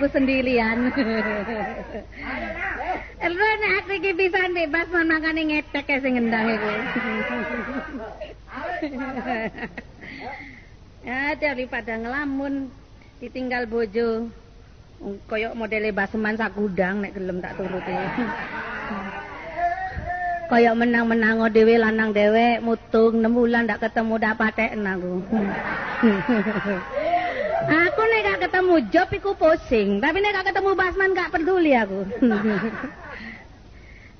aku sendirian. Ero nek aku iki pisan dek pas makane ngetek sing kendang iku. ya daripada ngelamun ditinggal bojo koyok modele baseman sak gudang nek gelem tak turuti. koyok menang-menang dhewe lanang dhewe mutung 6 bulan ndak ketemu ndak paten aku. Aku nek gak ketemu job iku pusing, tapi nek gak ketemu basman gak peduli aku.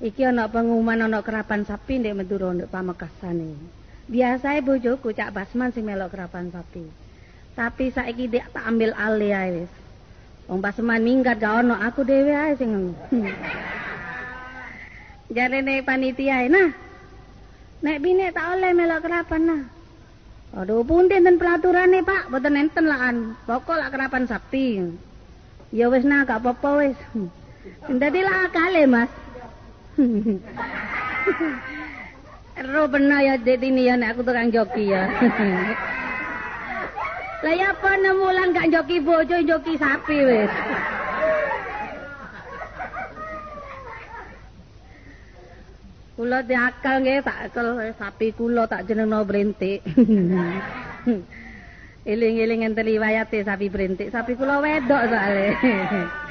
Iki ana pengumuman ana kerapan sapi ndek Madura ndek Pamekasan iki. Biasae bojoku cak basman sing melok kerapan sapi. Tapi saiki dek tak ambil alih ae wis. Wong basman minggat gak ono aku dhewe ae sing. jarene panitia nah nek bine tak oleh melok kerapan nah aduh pun enten pelaturane pak? Boten enten laan pokok lak kerapan sapi ya wis nah gak apa-apa wis. Dadi lah akale mas. Ro benar ya dek ini ya aku tukang joki ya. Lah ya apa nemulan gak joki bojo joki sapi wis. Kula diakal nggih tak akel sapi kula tak jenengno brentik. Eling-eling enten riwayate sapi brentik, sapi kula wedok soalé.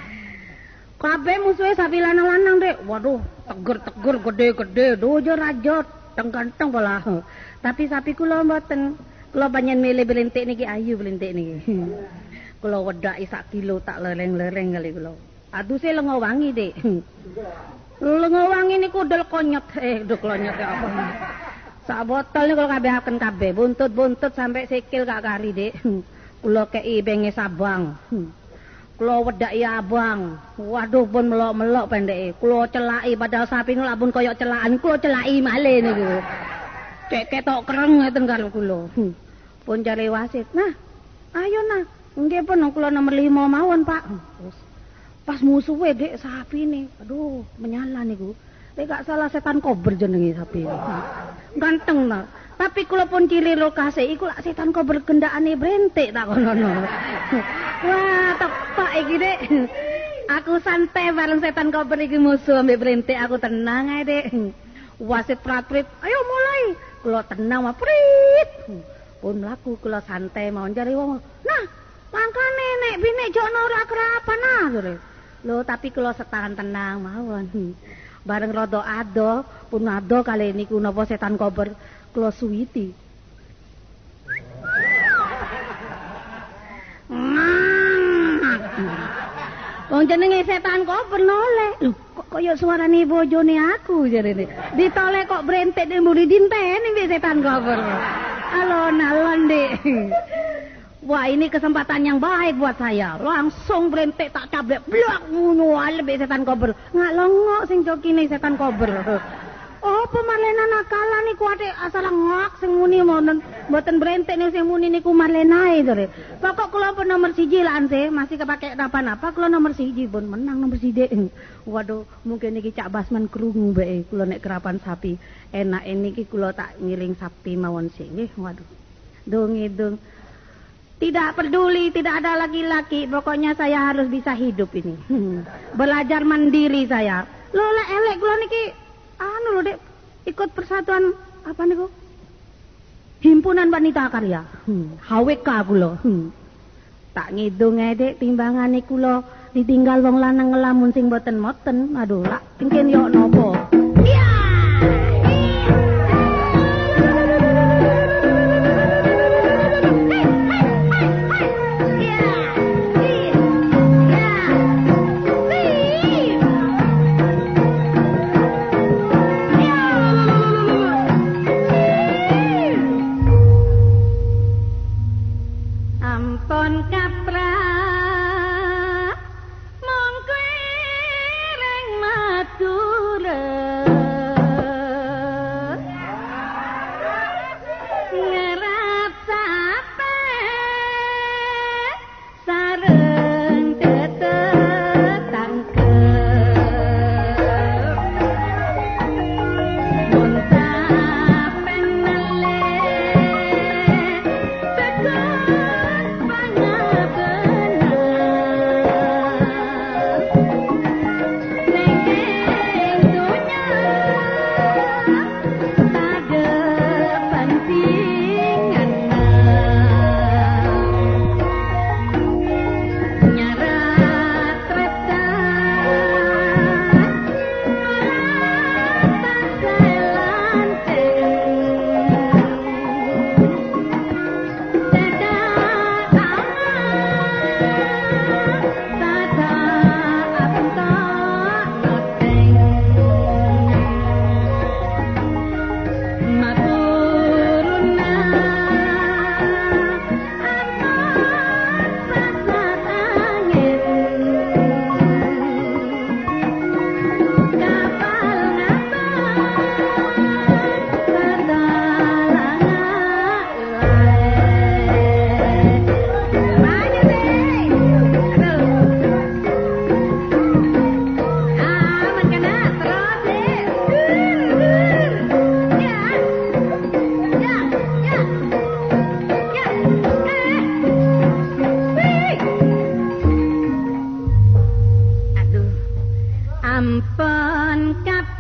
Kabeh musuhe sapi lanang-lanang, Dik. Waduh, tegur-tegur gede-gede, dojo rajot, teng-teng pola. Tapi sapi kula mboten. Kula panjen milih brentik niki ayu brentik niki. kula wedaki sak kilo tak lereng-lereng kali kula. Aduse lengo wangi, Dik. Lengo wangi niku dol konyot. Eh, konyot ya apa. Sak botol niku kabeh akan kabeh, buntut-buntut sampai sikil kak kari, Dik. Kula kei benge sabang. Kula wedaki abang. Waduh pun melok-melok pendeke. Kula celaki padahal sapi niku pun koyok celakan, kula celaki malih niku. Cek ketok kereng ngeten karo kula. Pun cari wasit. Nah, ayo nah. Nggih pun kula nomor 5 mawon, Pak. Pas musuhe dek sapi nih aduh menyala niku Nek gak salah setan kober jenenge sapi. Ganteng nah. Tapi kula pun ciri lokasi iku lak setan kober kendakane brentik tak kono. Wah, tepak iki dek. Aku santai bareng setan kober iki musuh ambek brentik aku tenang ae dek. Wasit pratrit, ayo mulai. Kula tenang mah prit. Pun mlaku kula santai mau cari wong. Nah, mangkane nek bine jono ora kerapan nah. Lho tapi kula setahan tenang mawon. Bareng rada ado, pun ado kali niku napa setan kober kula suwiti. Wong jenenge setan kober noleh. Lho kok kaya suarane bojone aku jarene. Ditoleh kok brentek mburi dinteni setan kober. Alon-alon, Dik. Wah ini kesempatan yang baik buat saya. Langsung berentek tak cablek. Blok ngono lebih setan kober. Nggak longok sing nih setan kober. Oh pemarlena nakala nih kuate asal ngak sing muni monen buatan berentek nih sing muni niku marlena itu Pokok kalau pun nomor siji lah masih kepake apa-apa kalau nomor siji pun menang nomor siji. Waduh mungkin niki cak basman kerungu be kalau nek kerapan sapi enak ini kalau tak ngiling sapi mawon sih. Waduh dong dong. Tidak peduli, tidak ada laki-laki. Pokoknya saya harus bisa hidup ini. Hmm. Belajar mandiri saya. Lo lah elek lo niki anu lo dek ikut persatuan apa nih Himpunan Wanita Karya. Hmm. HWK lo. Hmm. Tak ngidung dek timbangan niku lo ditinggal wong lanang ngelamun sing boten moten. Aduh, lah pingin yo nopo. sampan kap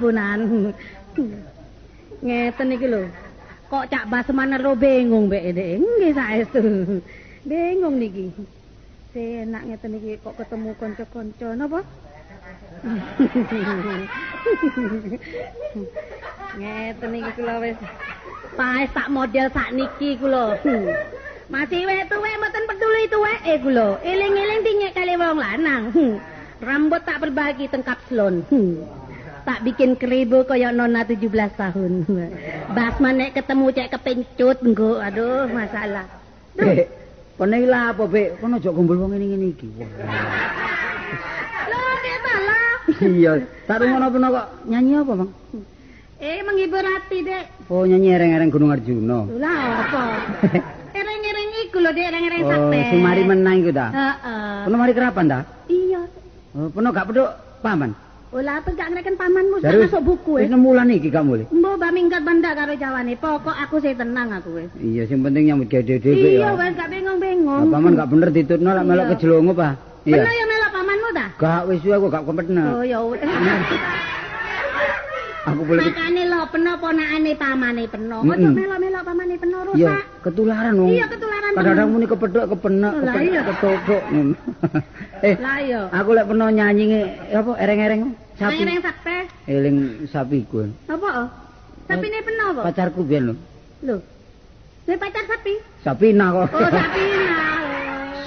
punan. Ngeten iki lho. Kok Cak Basman ro bingung mbek Dik. Nggih saestu. Bingung niki. Se enak ngeten iki kok ketemu kanca-kanca napa? ngeten iki kula wis paes sak model sak niki kula. Masih wek tuwek mboten peduli tuweke kula. Eling-eling dinyek kali wong lanang. Rambut tak berbagi tengkap slon. tak bikin keribu kaya nona 17 tahun. Basma nek ketemu cek kepencut engko. Aduh, masalah. Duh. Kono iki apa, Bek? Kono aja kumpul wong ngene-ngene iki. Lho, nek salah. Iya, tak rungono peno kok nyanyi apa, Bang? Eh, menghibur hati, Dek. Oh, nyanyi ereng-ereng Gunung Arjuna. Lah, apa? Ereng-ereng iku lho, Dek, ereng-ereng sakte. Oh, sumari menang iku ta? Heeh. Kono mari kerapan ta? Iya. Oh, peno gak peduk paman. Ola apa gak ngereken pamanmu sak masuk buku wis. Wis nemulan iki gak mulih. Mbok ba minggat banda karo jawane. Pokok aku sih tenang aku wis. Iya, sing penting nyambut gawe dhewe ya. Iya, wis gak bingung-bingung. paman gak bener ditutno lak melok kejelongo, Pak. Iya. Bener ya melok pamanmu ta? Gak wis aku gak kompetno. Oh ya wis. Aku boleh Makane lho peno ponakane pamane peno. Ojo melok-melok pamane peno rusak. Iya, ketularan wong. Iya, ketularan. Kadang-kadang muni kepethuk kepenek, kepenek ketokok. eh, lah iya. Aku lek peno nyanyi apa ereng-ereng sapi. Ereng sapi. Eling sapi ku. Apa? Sapine peno apa? Pacarku biyen lho. Lho. Nek pacar sapi? Sapina kok. Oh, sapina.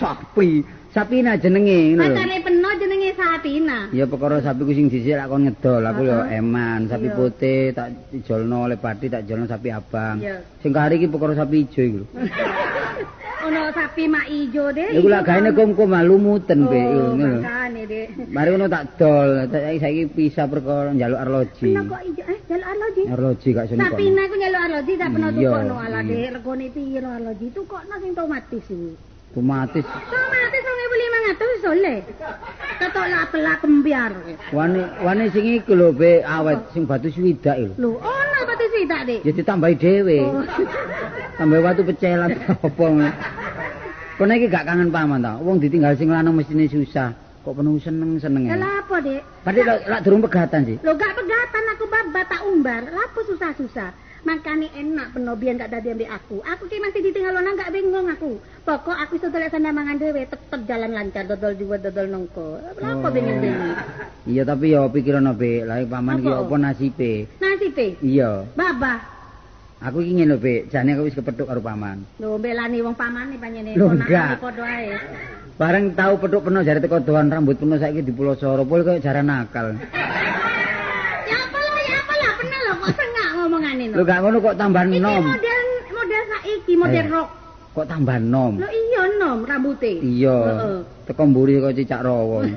sapi. Sapina jenenge ngono. Pacare peno jenenge Sapina. Ya perkara sapi ku sing dhisik kon ngedol, aku yo eman, sapi putih tak dijolno oleh pati tak jolno sapi abang. Sing kari iki perkara sapi ijo lho. Ono sapi mak ijo de. Iku lak gaene kum-kum lumuten be ngono lho. Makane. Mari ngono tak dol, saiki pisah perkara njaluk arloji. Kok ijo eh njaluk arloji? Arloji gak sene kok. Sapina ku njaluk arloji tak peno tukokno ala Dek, regane piro arloji? Tukokno sing otomatis iki. Otomatis. Otomatis 2500 iso le. Ketok lak pelak kembiar. Wani wani sing iku lho be awet sing batu swidak lho. Lho, ono batu swidak, Dik. Ya ditambahi dhewe. Oh. Tambah watu pecelan apa ngono. Kono iki gak kangen paman ta. Wong ditinggal sing lanang mestine susah. Kok penuh seneng-seneng. Lah apa, Dik? Padhe lak durung pegatan sih. Lho gak pegatan aku babat tak umbar. Lapo susah-susah. Makane enak penobian gak dadi ambek aku. Aku ki masih ditinggal ana gak bingung aku. Pokok aku iso dolek sana mangan dhewe tetep jalan lancar dodol juga dodol nongko. Apa oh. bingung-bingung? Iya tapi ya pikiran obe, lah paman ki opo nasibe? Nasibe? Iya. Baba. Aku iki ngene obe, jane aku wis kepethuk karo paman. Lho mbelani wong pamane panjene ponakane padha ae. Bareng tau pethuk peno jare teko doan rambut peno saiki di Pulau Soro, pol kaya jaran nakal. Lho. gak ngono kok tambah nom. Iki model model saiki model rok. Kok tambah nom? Lho iya nom rambuté. Iya. Heeh. Teko mburi kok cicak rawa.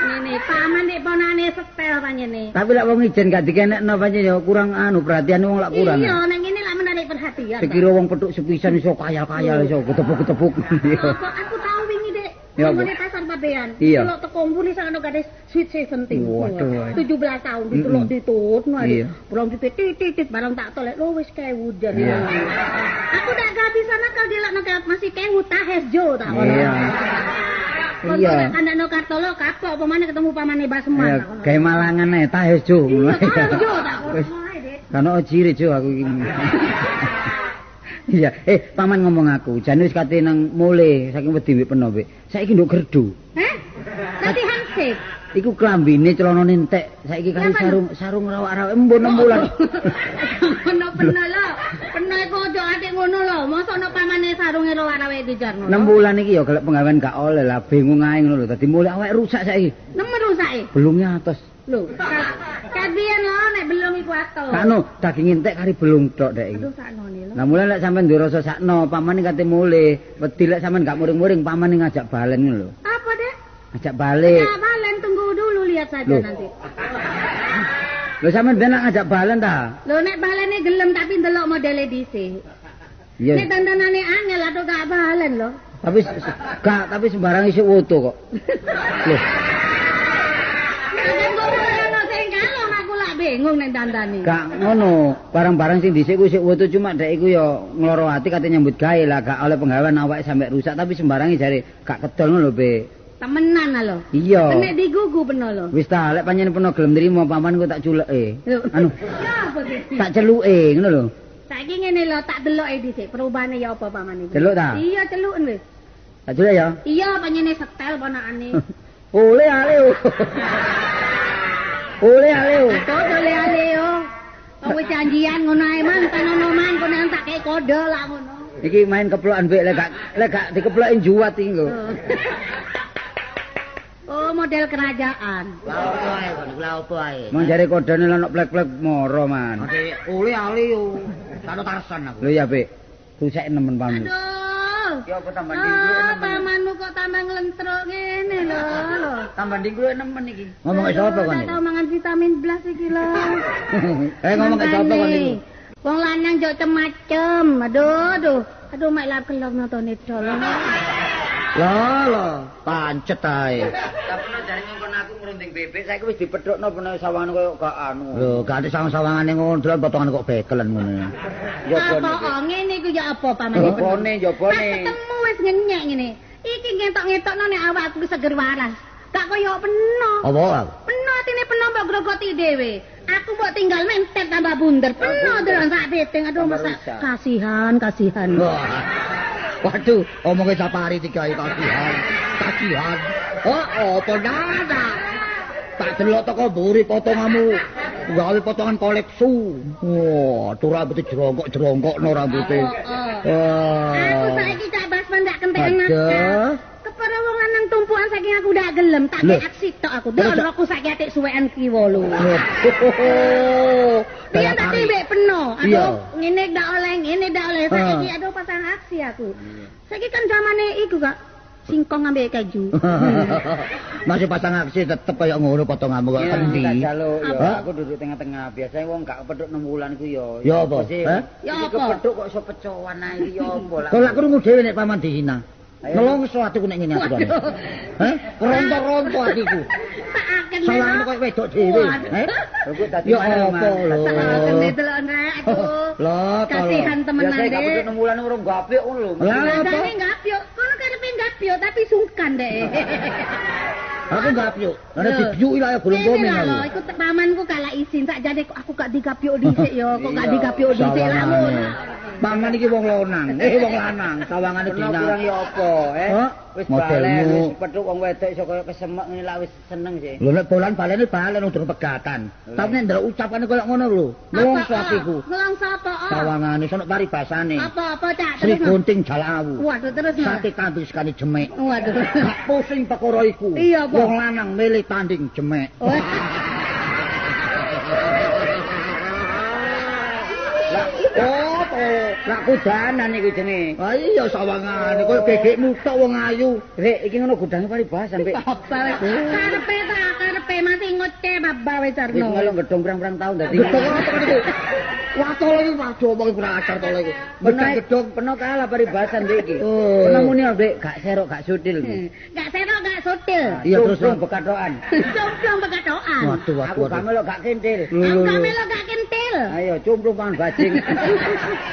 Ngene, paman nek ponane setel panjene. Tapi lek wong ijen gak dikenekno panjen ya kurang anu perhatian wong lak kurang. Iya, nek ngene lak menarik perhatian. Pikir wong petuk sepisan iso kaya-kaya iso ketepuk-ketepuk. Kok aku Ya, pasar sampean. Iya. Delok teko mburi sakno gadis sweet 17. Waduh. 17 tahun ditelok ditut Iya. Belum titit titit barang tak tolek lo wis kae wudan. Iya. Aku dak kehabisan akal dilakno kayak masih kewu tahes jo tak ono. Iya. Iya. nek kandakno kartolo kapok apa ketemu pamane Basman. Ya, tak ono. gawe malangan ae tahes jo. Iya, tahes jo tak Wis. Dek. Kan ciri jo aku iki. Iya, eh paman ngomong aku, jane wis kate nang mule saking wedi mbek peno. Saiki nduk gerdu. Hah? Latihan sik. Iku klambine celanane entek. Saiki kali Pan. sarung sarung rawak-rawak embun embulan. Ono peno lho. Peno iku aja atik ngono lho. Mosok ono pamane sarunge lo arawe dijarno. 6 bulan iki ya golek penggawean gak oleh lah, bingung ae ngono lho. Dadi mulai awake rusak saiki. Nemen rusake. Belungnya atos. Lho, kabian lho ato. Sakno daging entek kari belung tok dek iki. Aduh sakno lho. Lah mulai lek sampean rasa sakno, paman kate mule. Wedi lek sampean gak muring-muring, paman ngajak balen lho. Apa deh? Ngajak balik. Ya balen tunggu dulu lihat saja Loh. nanti. Lho sampean ben ngajak balen ta? Lho nek balene gelem tapi ndelok modele dhisik. Iya. Nek dandanane angel atau gak balen lho. Tapi gak tapi sembarang isuk foto kok. Loh, Nek ngono ono sing kalon bingung nek dandane. gak ngono. Barang-barang sing dhisik ku isuk foto cuma dek iku ya ngloro ati kate nyambut gawe lah, gak oleh penggawean awake sampe rusak tapi sembarangi jare gak kedol ngono lho, Be. Temenan lho. Iya. Nek digugu peno lho. Wis ta, lek panjenengan peno gelem nrimo paman ku tak culeke. Anu, Ya apa sih? tak celuke ngono lho. Saiki ngene lho tak deloke dhisik perubahane ya apa pamane. iki. Delok ta? Iya celuken wis. Tak culek ya. Iya panjene setel ponakane. Oleh ale. oh. Oleh ale. oh. Kok dole ale yo. Kok wis janjian ngono ae man panono man kono tak kei kode lah ngono. Iki main keplokan mbek lek gak lek gak dikeploki juwat iki lho. Oh model kerajaan. Lah opo ae kon, lah opo ae. Mau jare kodene lho ono plek-plek moro man. Ade oleh ali yo. Karo tarsan aku. Lho ya, Bek. Rusak nemen pamu. Aduh. Ya apa tambah Ah, pamanmu kok tambah nglentruk ngene lho lho. Tambah dinggo nemen iki. Ngomong ke sapa kon iki? tau mangan vitamin blas iki lho. Eh ngomong ke sapa kon iki? Wong lanang jok cemacem. Aduh, aduh. Aduh, mak lap kelop nonton itu lho. Lah, pancet ae. Tapi nek ngrunding bebek saiki wis dipethukno peno sawangan koyo gak anu. Lho, ada sawang-sawangane ngono, dolan potongan kok bekelen ngono. Ya Apa oh, ngene iku ya apa paman? Jobone, Pas jobone. ketemu wis nyenyek ngene. Iki ngetok-ngetokno nek awakku ki seger waras. Gak koyo peno. Apa aku? Peno atine peno mbok grogoti dhewe. Aku mbok tinggal mentet tambah bunder. Peno delon sak piting. Aduh Tambah masa rusak. kasihan, kasihan. Waduh, omongke sapari digawe kasihan. Kasihan. Oh, apa nada? Tak delok teko mburi potonganmu. Gawe potongan koleksu. Wah, tuh rambutnya jerongkok-jerongkokno rambutnya. Oh, oh. Aku Wah. saiki cak basman dak kentekan Aduh. naskah. Kepara wong lanang tumpukan saking aku dak gelem, tak Loh. kei aksi tok aku. Delok aku saiki atik suwekan kiwa lho. Oh, Dia daya tak tarik. tibek peno. Iya. Aduh, ngene dak oleh, ngene dak oleh. Saiki Ah. aduh pasang aksi aku. Saiki kan zamane iku kak singkong ambek keju. Masih pasang aksi tetep kaya ngono potonganmu kok Ya, endi. tak jaluk ya. Aku duduk tengah-tengah. Biasanya wong gak kepethuk 6 wulan ku ya. Ya apa? Ya apa? kepethuk kok iso pecowan ae ya apa lah. Kok lak krungu dhewe nek paman dihina. Nelongso atiku nek ngene aturane. Hah? Ronto-ronto atiku. Saken Salahmu kok wedok dhewe. Heh? Tadi Ya mana, apa lho. Aduh. Lah, Kasihan temenan gak deh. pethuk 6 wulan urung gapik ngono lho. Lah, apa? Ngapyo. Kono karepe ngapyo tapi sungkan deh. Aku gak piuk. Ana Lho. dibiuki lah ya gulung Ini komen lah aku. lho, iku te- pamanku kalah izin sak jane kok aku gak digapyuk dhisik yo, kok gak Iya, digapyuk dhisik lah ngono. Paman iki wong lonang. Eh wong lanang, sawangane Pernah dina. kurang ya apa, eh? Wis balen, wis pethuk wong wedok iso kaya kesemek ngene lah wis seneng sih. Lho nek bolan balene balen udah pegatan. Tapi nek ndelok ucapane koyo ngono lho. Apa, atiku. ah? Nelongso apa? ah? Sawangane sono paribasane. Apa-apa cak Sri terus. Gunting Jalawu. Waduh terus. Sate kambing sekali jemek. Waduh. Gak pusing perkara iku. Iya. Wong lanang milih tanding jemek. Oh, to. Lak kudanan iki jenenge. Ah iya sawangane koyo gegekmu tok wong ayu. Rek, iki ngono gudange paribas sampe wis. Karepe ta, karepe masih ngoceh baba wis wis Arno. pirang-pirang tahun dadi. Gedhong kan iku? Wah, tolo iki waduh omong kurang ajar tolo iku. Gedhong gedhong peno kalah paribasan iki. Oh. Peno muni Dek, gak serok gak sudil. Hmm. Gak serok gak kentil. Iya terus Cumplung bekatokan. Cumplung pekatokan. Waduh waduh. Aku melok gak kentil. Aku melok gak kentil. Ayo cumplung pangan bajing.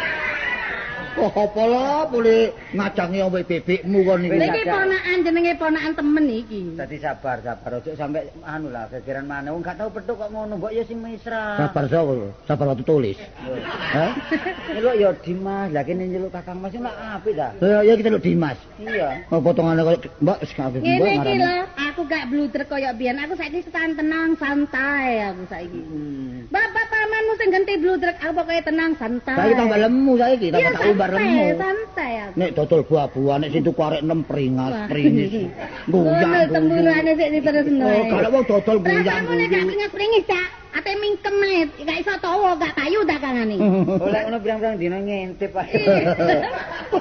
Oh, apa lah boleh ngacangi ombe bebekmu kon niku. Lha iki ponakan jenenge ponakan temen iki. Dadi sabar, sabar ojo sampe anu lah gegeran maneh. Wong gak tau petuk kok ngono, mbok ya sing mesra. Sabar sapa? Sabar waktu tulis. Hah? Nyeluk ya Dimas, lah kene nyeluk Kakang Mas nak apik ta? Ya ya kita lho Dimas. Iya. Oh potongane Mbak sekali Ngene Mbak iki ngarani. lho, aku gak bluder koyo biyen. Aku saiki setan tenang, santai aku saiki. Hmm. Bapak pamanmu sing genti bluder, aku pokoke tenang, santai. Saiki tambah lemu saiki, tambah tak Santai aku. Nek dodol buah-buahan nek situ karek nem pringas, Wah. prinis. Goyang. Ngono temburane sik diterusno. Oh, kalau wong dodol goyang. Rasamu nek gak pringis-pringis, Cak. Ate mingkem ae, gak iso tawa, gak kayu dak kangane. Oleh ngono pirang-pirang dina ngintip ae.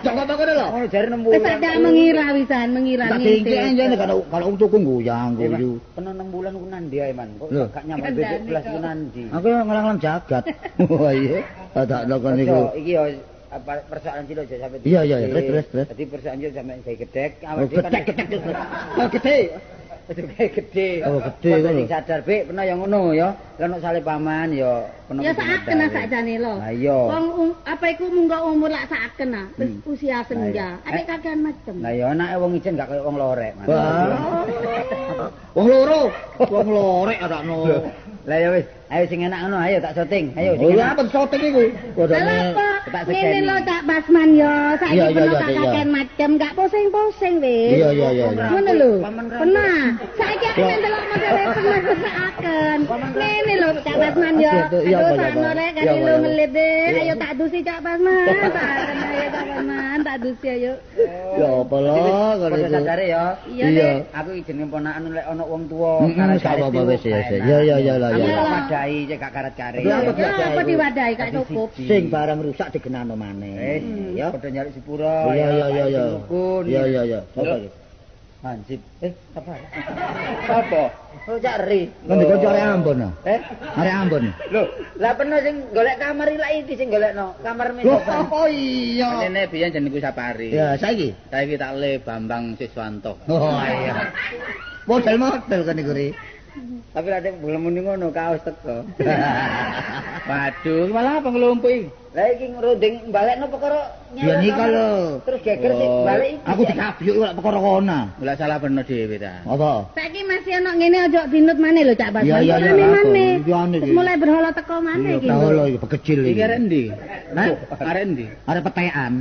Jangan apa kono lho. Ngono jare nemu. Wis ada mengira wisan, mengira Tak tinggi aja nek kalau kalau tuku goyang Mas. guyu. Penuh 6 bulan ku nandi ae, Man. Kok gak nyampe bebek belas kok. ku nandi. Aku ngelang-ngelang jagat. Wah iya. Tak lakon niku. Iki yo apa persoalan cilik aja sampe Iya, iya. Terus, terus, terus. Dadi persoalan cilik sampe gawe gedek, Oh, awake dhewe kan gedek, gedek, gedek. Oh, gede. Itu kayak gede. Oh, gede Kok ngono. sing sadar, Bik, pernah yang ngono ya. Lah nek sale paman ya pernah. Ya saken sadar. sakjane lho. Lah iya. Wong um- apa iku munggah umur lak saken ah, wis Hmm. usia senja. Adek Eh. kakean macem. Lah ya anake wong ijen gak kaya wong lorek. Wah. Wong loro. Wong lorek arakno. Lah ya wis, ayo sing enak ngono, ayo tak syuting. Ayo Oh sing ya enak. apa syuting iku? Apa? tak Ngene sekeni. lho Cak Basman yo, saiki iya, tak kakean macem, gak pusing-pusing wis. Iya iya iya. Ngono lho. Pernah. Saiki aku Loh. nek delok modele pernah kesaken. Ngene lho Cak Basman yo. Aduh, sakno rek kali lu ngelit. Iya. Ayo tak dusi Cak Basman. Tak ayo Cak Basman, tak dusi ayo. Ya apa kalau Padha itu. sadare ya. Iya. Aku iki jenenge ponakan lek ana wong tuwa gak apa-apa, wis, ya. Ya, ya, ya, lah, ya. Tak wadahi cek gak karet-karet. Apa Ya apa diwadahi gak cukup. Sing barang rusak digenano maneh. Eh, Ya. padha nyari sepura. Iya iya iya iya. Iya iya iya. Apa iki? Hansip. Eh, apa? Apa? Oh, cari. Kan dikonco arek Ambon. ah. Eh? Arek Ambon. Lho, lah peno sing golek kamar iki lak iki sing golekno. Kamar Loh, meso. apa iya? Ini biyen jenengku Sapari. Ya, saiki. Saiki tak le Bambang Siswanto. Oh iya. Model-model kan iku ri. Tapi lek belum muni ngono kaos teko. Waduh, malah apa ngelumpuk iki? Lah iki ngrunding balekno perkara Ya nika lho. Terus geger sik Oh. balik iki. Aku dikabyuk lek perkara kono. Ora salah bener dhewe ta. Apa? Saiki masih ana ngene aja dinut maneh lho Cak Basman. Iya, iya, iya. Iya, Terus iki. mulai berhala teko maneh iki. Tahu lho iki bekecil Iki iki. arek endi? Hah? Arek endi? Arek petekan.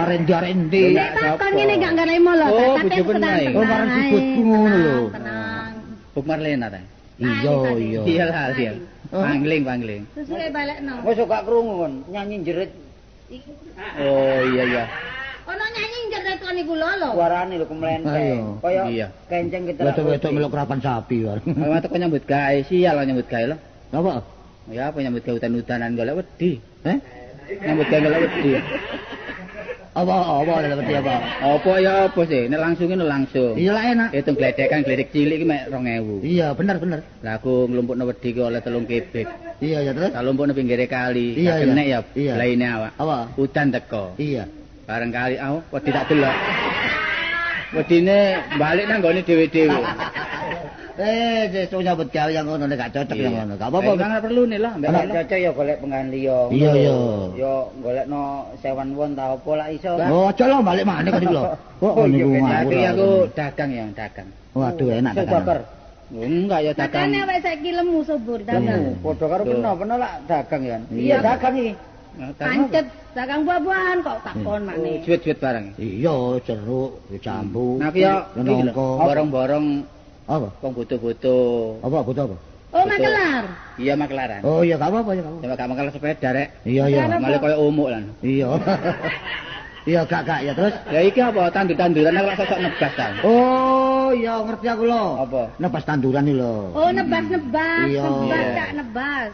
Arek ndi arek ndi. Nek takon ngene gak ngaremo lho, Oh, tapi bojo aku sedang penai. tenang. Oh, barang ae. sibutku ngono lho. Tenang, Tenang. Buk Marlena ta. Iya iya. Iya lah, iya. Pangling, pangling. Terus kowe balekno. Wis gak krungu kon nyanyi jerit Oh iya iya. Ono nyanyi jerit kon iku lho lho. suarane lho kemlenteng. Ayo. Kaya Iya. kenceng kita. Wedok-wedok melok kerapan sapi bareng. Kalau teko nyambut gawe, sial lah nyambut gawe lo. Apa? Ya apa nyambut gawe hutan-hutanan golek wedi. Eh? Nyambut gawe golek wedi. Apa apa lek peti apa? Apa ya apa sih? Nek langsung ini langsung. Iya lah enak. Hitung gledekan gledek cilik iki mek 2000. Iya, bener bener. Lah aku nglumpukno wedi ki oleh telung kebek. Iya ya terus. Tak lumpukno pinggire kali. Iya, tak iya. kenek ya Iya. laine awak. Apa? Udan teko. Iya. Bareng kali aku wedi tak delok. Wedine balik nang gone dhewe-dhewe. Eh, sesuk nyambut gawe yang ngono nek gak cocok yang ngono. Gak apa-apa. apa-apa. Kan perlu nih lah, mbak. Nek cocok ya golek penggan liya. Iya, iya. Ya golekno sewan won ta apa lak iso. Oh, aja lah balik maneh kan iku lho. Kok Oh, niku Ben. ngawur. Tapi aku dagang ya, dagang. Waduh, enak Sing dagangan. bakar. Enggak ya dagang. Makane awake saiki lemu subur dagang. Padha karo Tuh. peno, peno lak dagang ya. Iya. Dagang iki. Pancet dagang buah-buahan kok takon maneh. Juet-juet barang. Iya, jeruk, jambu. Nah, aku ya Apa? wong butuh-butuh. Apa butuh apa? Oh, makelar. Iya makelaran. Oh iya, gak apa-apa ya, gak apa-apa. Coba gak makelar sepeda rek. Iya, iya. Malah koyo umuk lan. Iya. Iya, gak gak ya terus. Ya iki apa tandur-tanduran aku sosok nebas ta. Oh, iya ngerti aku lho. Apa? Nebas tanduran iki lho. Oh, nebas-nebas, Iya. nebas nebas.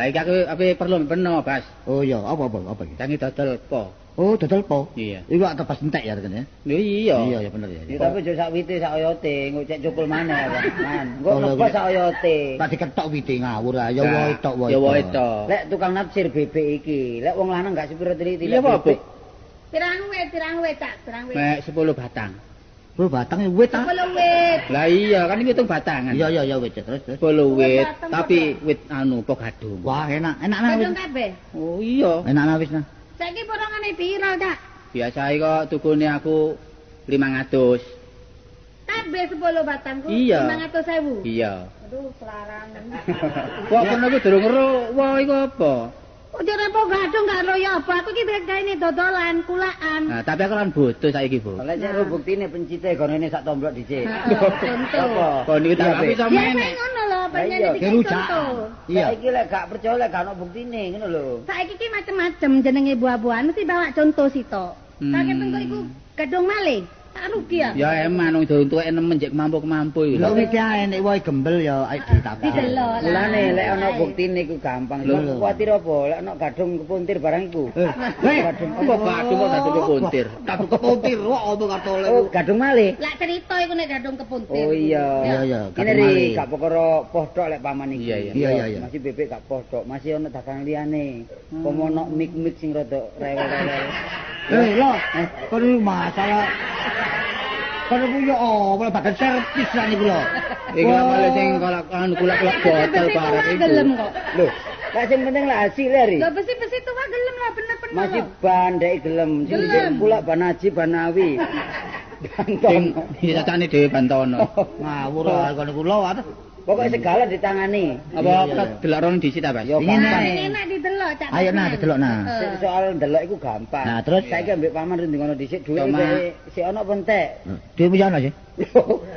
Lah iki aku apa perlu peno, Bas. Oh iya, apa apa apa iki? Tangi dodol po. Oh, dodol po. Iya. Iku tak tebas entek ya kan ya. Lho iya. Iya, ya bener ya. Ya tapi aja sak wite sak oyote, engko cek cukul maneh ya, Man. Engko Oh, nebas iya. sak oyote. Tak diketok wite ngawur ah. Ya wae tok wae. Ya wae tok. Lek tukang nafsir bebek iki, lek wong lanang gak sepiro teliti Iya apa, Bu? Pirang wit, pirang wit cak, pirang wit. Mek 10 batang. Oh, batang wit ah. Sepuluh wit. Lah iya, kan iki hitung batangan. Iya iya iya wit terus terus. 10 wit, batang tapi wit anu apa gadung. Wah, enak. Enak nah wis. Gedung kabeh. Oh iya. Enak nah wis nah. Saiki borongane piro, Cak? Biasa kok tukune aku 500. Kabeh 10 batangku Iya. 500.000. Iya. Aduh, selarangan. Kok kono ku durung ero, wah iku apa? Kok repo gadung gak ro ya apa? Aku ki gaene dodolan, kulaan. Nah, tapi aku kan butuh saiki, Bu. Oleh cek buktine pencite kono ini sak tomblok dhisik. Contoh. Kok niku tak tapi sama Biasa enek. ngono lho, iya, iki contoh. Iya. Saiki lek gak percaya lek gak ono buktine ngono lho. Saiki ki macem-macem jenenge buah-buahan mesti bawa contoh sito. Hmm. Tak ketengko iku gadung malih. Rugi ya. Ya emang wong durung tuwek nemen jek mampu-mampu iki. Lho wit ae nek wae gembel ya ae. Didelok lah. Mulane lek ono buktine iku gampang. Lho, Lho lho. kuwatir apa? Lek ono gadung kepuntir barang iku. Eh, hei, Gadung Apa gadung kok gadung kepuntir? Gadung kepuntir. Wah, apa katole Oh, gadung malih. Lah cerita iku nek gadung kepuntir. Oh iya. Iya, iya, Ini gadung ri gak perkara poh tok lek paman iki. Iya, iya. Iya. Masih bebek gak poh tok, masih ono dagang liyane. Hmm. Ono mik-mik sing rada rewel-rewel. Eh, lo, kon iki masalah Kon punya oh, malah bagian servis lah niku lho. Iki lah malah sing kolak anu kulak-kulak botol barang iku. gelem kok. Lho, lek sing penting lah hasil ri. Lah besi-besi tua gelem lah bener-bener. Masih bandek gelem. Sing Gelem. pula banaji banawi. Sing Banton. disacane dhewe bantono. Ngawur ae kon niku aduh. Pokoknya segala ditangani. Apa delok ron Ingin gampang. ae. Sing enak didelok cak. Ayo, nah, didelok, nah. Soal ndelok iku gampang. Nah, terus? saiki ambek paman rene ngono dhisik dhuwit sik ono pentek. Dhewe punya ana sih.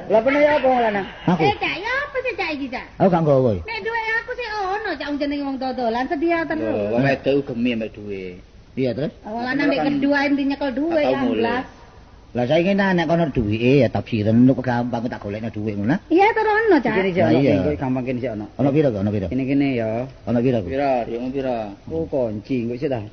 Lah pene ya apa lanang? Aku. Eh cak, ya apa sih cak iki cak? Aku gak nggawa. Nek duwe aku sih ono cak jenenge wong dodolan sedia terus. wong wedok gemi ambek duwe. Iya terus. Awal ana nek kedua inti nyekel duwe Gak tau ya mulai. blas. Lah saiki nek nek kono duwike ya tafsiran lu gampang tak golekno duwit ngono. Iya terus ono cak. Kene Lah ono kene gampang kene sik ono. Ono piro kok? Ono piro? Kene-kene ya. Ono kok? Pira, yo pira? Oh kunci engko sik dah.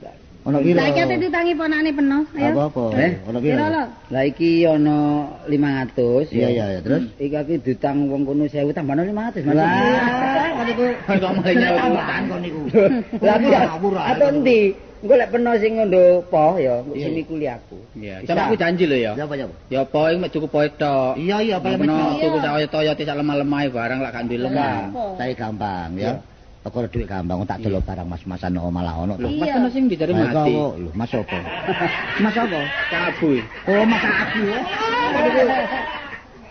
Ono piro? Saiki ate ditangi ponane peno. Ayo. Apa-apa? Eh? Ono lho? Lah iki ono 500 Iya iya iya terus. Iki aku ditang wong kono 1000 tambah 500 Mas. Lah, niku Kok malah nyawa tambahan kon niku. Lah aku ya ae. atau endi? Engko lek peno sing ngondo poh ya, engko sing iku li aku. Iya, aku janji lho ya. Ya apa ya? Ya apa iki mek cukup poe tok. Iya iya apa Apa yang tuku sak kaya Toyota sak lemah-lemah barang lak gak duwe lemah. Apa? Saya gampang ya. Perkara duit gampang tak delok barang mas-masan oh malah ono. Iya. pas kena sing dicari mati. kok, Lho, Mas apa? Mas apa? Kabu. Oh, Mas aku.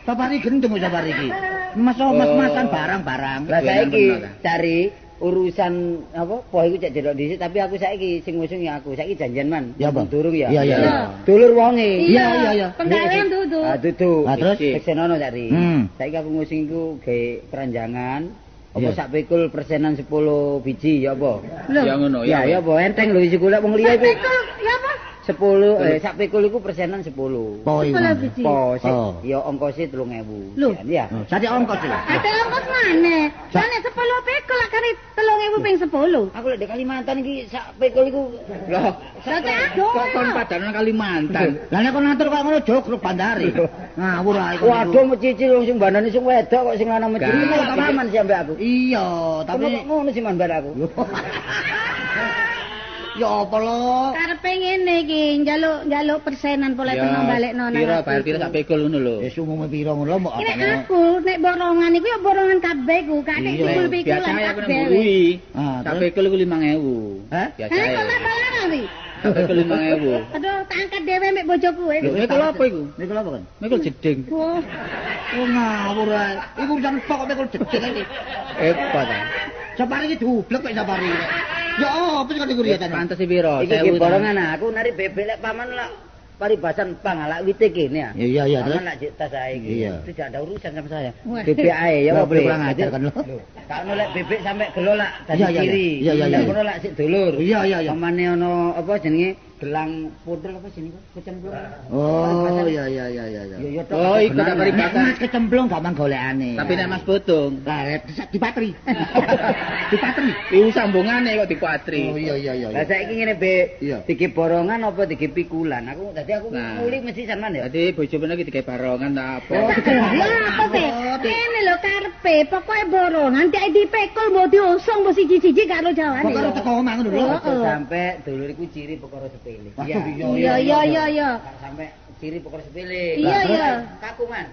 Sapari gendeng kok sapari iki. Mas mas-masan barang-barang. Lah saiki cari urusan apa poh iku cek delok dhisik tapi aku saiki sing ngusung ya aku saiki janjian man. Ya, Bang. Durung ya. Iya, iya. Dulur wonge. Iya, iya, iya. Penggawean dudu. Ah dudu. Ah, terus? Sik senono cari. Hmm. Saiki aku ngusung iku gawe keranjangan. Apa sak pikul persenan 10 biji ya apa? Lho. Ya ngono Ya ya apa enteng lho isi golek wong liya iku. Ya 10 eh sak pikul iku persenan 10. Po iki. Sepuluh biji. Po sik Oh. ya ongkose 3000. Lho. Ya. Oh, Sate ongkos lho. Ate ongkos Lah nek 10 pikul lak kari 3000 ping 10. Aku lek di Kalimantan iki sak pikul iku Loh, Berarti aku. kok kon padanan Kalimantan. Lah nek kon ngatur kok ngono jogrok bandari. Ngawur ae. Waduh mecicil wong sing bandane sing wedok kok sing lanang mecicil Gak. malah paman sih ambek aku. Iya, Tapi tapi ngono sih man aku. Ya apa lo? Karepe ngene iki, njaluk njaluk persenan pole Ya, tengah balekno nang. Pira bayar pira sak pikul ngono lho. Wis umume piro ngono lho mbok Nek apa aku nek borongan iku ya borongan kabeh ku, gak nek Iya. pikul aku nang kabeh. mburi. Ah, Sak pikul iku 5000. Hah? Biasa Hah, ya. kok larang wi? Sak pikul 5000. Aduh, tak angkat dhewe mek bojoku kowe. Lho, mikul apa iku? Mikul apa kan? Mikul jeding. Oh, Oh ngawur ae. Iku urusan pokok mikul jedeg iki. Hebat. ah. Sapari iki dublek kok sapari. Ya apa sih kok kuriatan? Pantes piro? Iki ki borongan aku nari bebek lek paman lah paribasan pang lak wite kene ya. Iya iya terus. Paman lak cek tas saya iki. Iya. Tidak ada urusan sama saya. Bebek ae ya apa boleh kurang ajar kan lo. Kalau ono lek bebek sampe gelo lak dadi Iya, iya, ciri. iya, iya, iya. Lek ono lak sik dulur. Iya iya iya. Pamane ono apa jenenge gelang pudel apa sini kecemplung. Oh iya iya iya iya. Ya iya. ya tok. Oh, iku tak bari Mas. Nek Mas kecemplung gampang golekane. Tapi nek Mas Putung, lah dipatri. dipatri. iku sambungane kok dikuatri. Oh iya iya iya. Lah saiki ngene be, Iya. diki borongan apa diki pikulan? Aku dadi aku Nah. nguli mesti sampean ya. Jadi bojo iki digawe barongan ta apa? Ya apa sih? Ini lho karepe, pokoke borongan nek dipekul mbok diusung mbok siji-siji karo jawane. Kok karo teko omah ngono lho. Oh, Aja sampe dulur iku ciri perkara sepele. iya. Iya iya iya. Gak sampai ciri perkara sepele. Iya Lah, iya. Kaku man.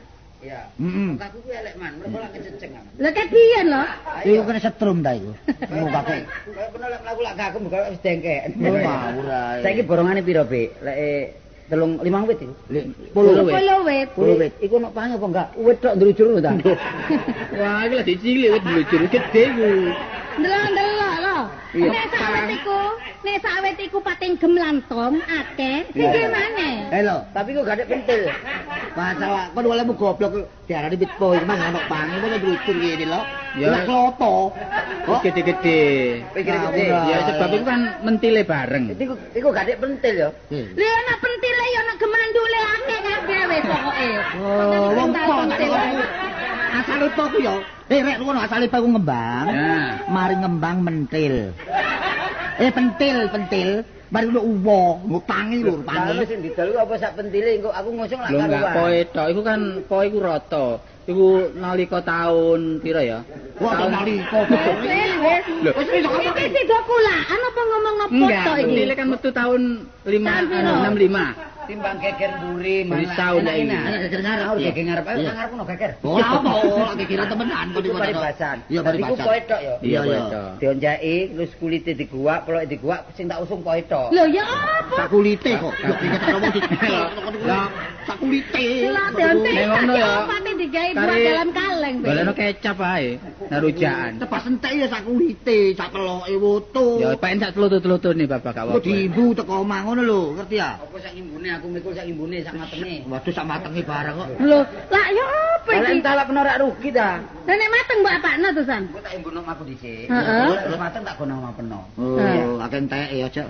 Iya. Heeh. Kaku ku elek man, mergo lak kececeng. man. Lah kepiyen lho? Iku kena setrum ta iku. Iku kakek. Kayak pernah lek mlaku lak kaku buka wis dengkek. Oh, ngawur ae. Saiki borongane piro, Bek? Lek eh, telung limang wit iku. Puluh wit. Puluh wit. Puluh wit. Iku ono pange apa enggak? Wit tok ndrujur ngono ta? Wah, iki lagi cilik wit gede ku. Ndelok-ndelok lho. Iya. Nek sawet iku, nek sawet iku pating gemlantong akeh, sing maneh. Eh lho, Tapi kok gak ada pentil. masalah kon olehmu goblok diarani pit boy mang ana pange kok dilucur ngene lho. Ya. Lah kloto. Gede-gede. Gede. Ya sebab itu kan mentile bareng. Iku iku gak ada pentil ya. Lha ana pentile ya ana gemandule akeh kabeh wis pokoke. Oh, wong kok pentil. Asale to ku yo. Eh rek ngono asale ku ngembang. Ya. Mari ngembang mentil. Eh pentil, pentil. Mari lu uwo, ngutangi lho Kalau pange. sing didol apa sak pentile engko aku ngosong lak Lho enggak karuan. poe tok, iku kan poe iku rata. Iku nalika taun pira ya? Wah, nalika. Wis wis. Wis iki kulaan apa ngomong apa tok iki? mentile kan metu tahun 5 Tahun piro? 65. Timbang geger mburi tahun ya ini. Enak geger ngarep. Harus geger ngarep. Ayo ngarep ono geger. Oh, apa? Lagi kira temenan kok Iku dikono. Iya, Dadi Iku paribasan. poe tok ya. Iya, Iya. Dionjaki, terus kulite diguak, peloke diguak, sing tak usung poe tok. Lho ya apa? Sak kulite kok. Yo iki tak ngomong di. Lah, sak kulite. Lah dionte Nek ngono ya. Pate digawe buat dalam kaleng. Be. Baleno kecap ae. Narujaan. Tepas entek ya sak kulite, sak keloke woto. Ya pengen sak tlutu-tlutune bapak Kok apa-apa. diimbu teko omah ngono lho, ngerti ya? Apa sak imbune aku mikul sak imbune sak matenge. Waduh sak matenge bareng kok. Lho, lah ya apa Kalau iki? entah lak norak rugi ta. Lah nek mateng mbok apakno to, San? Aku tak imbuno aku dhisik. Heeh. Mateng tak gono sama peno. Oh, akeh enteke aja.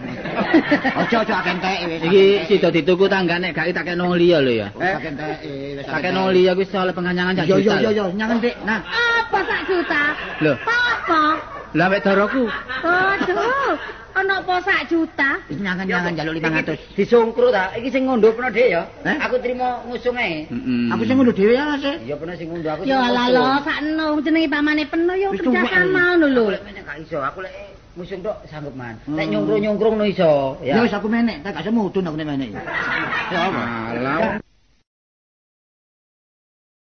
Aja aja akeh enteke wis. Iki sida dituku tangga nek gak tak kena wong liya lho ya. Wis akeh enteke wis. Tak kena wong liya kuwi soal penganyangan sak Yo yo yo yo, nyangen Dik. Nah, Apa sak juta? Lho. Apa? Lah mek doroku. Aduh, ana apa sak juta? wis nyangen-nyangen njaluk 500. Disungkru ta. Iki sing ngondo peno Dik ya. Eh? Aku trimo ngusung ae. Aku sing ngono dhewe ya, Mas. Iya peno sing ngondo aku. Ya lah lho, sak eno jenenge pamane peno ya kerja sama ngono lho. Aku lek gak iso. Aku lek ngusung tok sanggup man. Lek nyungkrung-nyungkrung no iso. Ya wis aku menek, tak gak semudun aku nek menek. Ya apa? Alah.